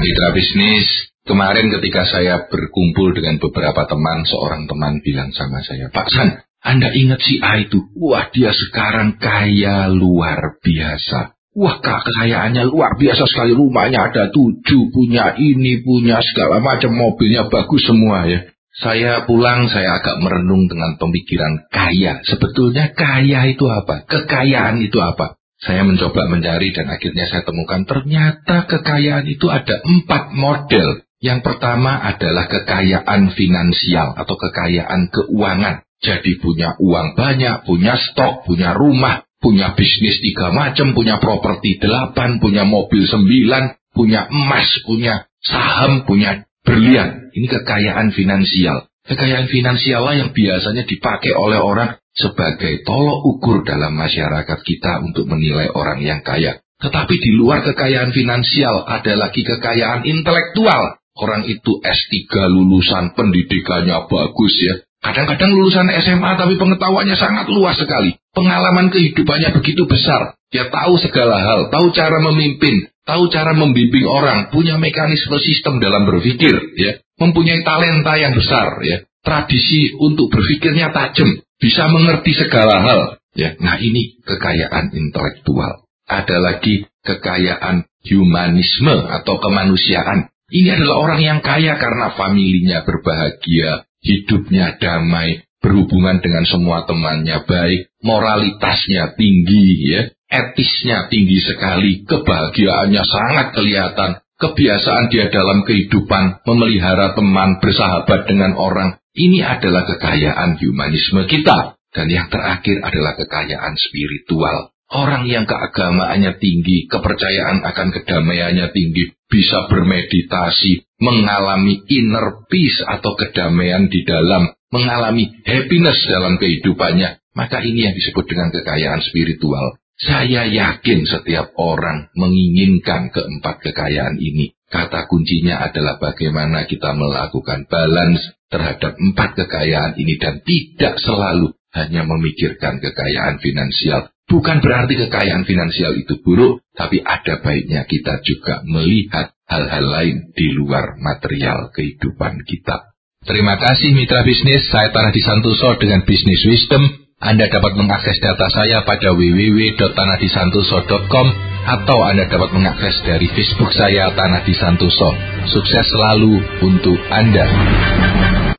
Mitra bisnis, kemarin ketika saya berkumpul dengan beberapa teman, seorang teman bilang sama saya, Pak San, Anda ingat si A itu? Wah, dia sekarang kaya luar biasa. Wah, kekayaannya luar biasa sekali. Rumahnya ada tujuh, punya ini, punya segala macam mobilnya bagus semua ya. Saya pulang, saya agak merenung dengan pemikiran kaya. Sebetulnya kaya itu apa? Kekayaan itu apa? Saya mencoba mencari dan akhirnya saya temukan ternyata kekayaan itu ada empat model. Yang pertama adalah kekayaan finansial atau kekayaan keuangan. Jadi punya uang banyak, punya stok, punya rumah, punya bisnis tiga macam, punya properti delapan, punya mobil sembilan, punya emas, punya saham, punya berlian. Ini kekayaan finansial. Kekayaan finansial lah yang biasanya dipakai oleh orang sebagai tolok ukur dalam masyarakat kita untuk menilai orang yang kaya. Tetapi di luar kekayaan finansial ada lagi kekayaan intelektual. Orang itu S3 lulusan pendidikannya bagus ya. Kadang-kadang lulusan SMA tapi pengetahuannya sangat luas sekali. Pengalaman kehidupannya begitu besar. Dia tahu segala hal, tahu cara memimpin, tahu cara membimbing orang, punya mekanisme sistem dalam berpikir, ya, mempunyai talenta yang besar, ya, tradisi untuk berpikirnya tajam, bisa mengerti segala hal. Ya, nah ini kekayaan intelektual. Ada lagi kekayaan humanisme atau kemanusiaan. Ini adalah orang yang kaya karena familinya berbahagia, hidupnya damai, berhubungan dengan semua temannya baik, moralitasnya tinggi, ya, etisnya tinggi sekali, kebahagiaannya sangat kelihatan, kebiasaan dia dalam kehidupan memelihara teman, bersahabat dengan orang, ini adalah kekayaan humanisme kita. Dan yang terakhir adalah kekayaan spiritual. Orang yang keagamaannya tinggi, kepercayaan akan kedamaiannya tinggi, bisa bermeditasi, mengalami inner peace atau kedamaian di dalam, mengalami happiness dalam kehidupannya. Maka ini yang disebut dengan kekayaan spiritual. Saya yakin setiap orang menginginkan keempat kekayaan ini. Kata kuncinya adalah bagaimana kita melakukan balance terhadap empat kekayaan ini dan tidak selalu hanya memikirkan kekayaan finansial. Bukan berarti kekayaan finansial itu buruk, tapi ada baiknya kita juga melihat hal-hal lain di luar material kehidupan kita. Terima kasih mitra bisnis, saya Tanah Disantoso dengan Bisnis Wisdom. Anda dapat mengakses data saya pada www.tanahdisantoso.com atau Anda dapat mengakses dari Facebook saya Tanah Disantoso. Sukses selalu untuk Anda.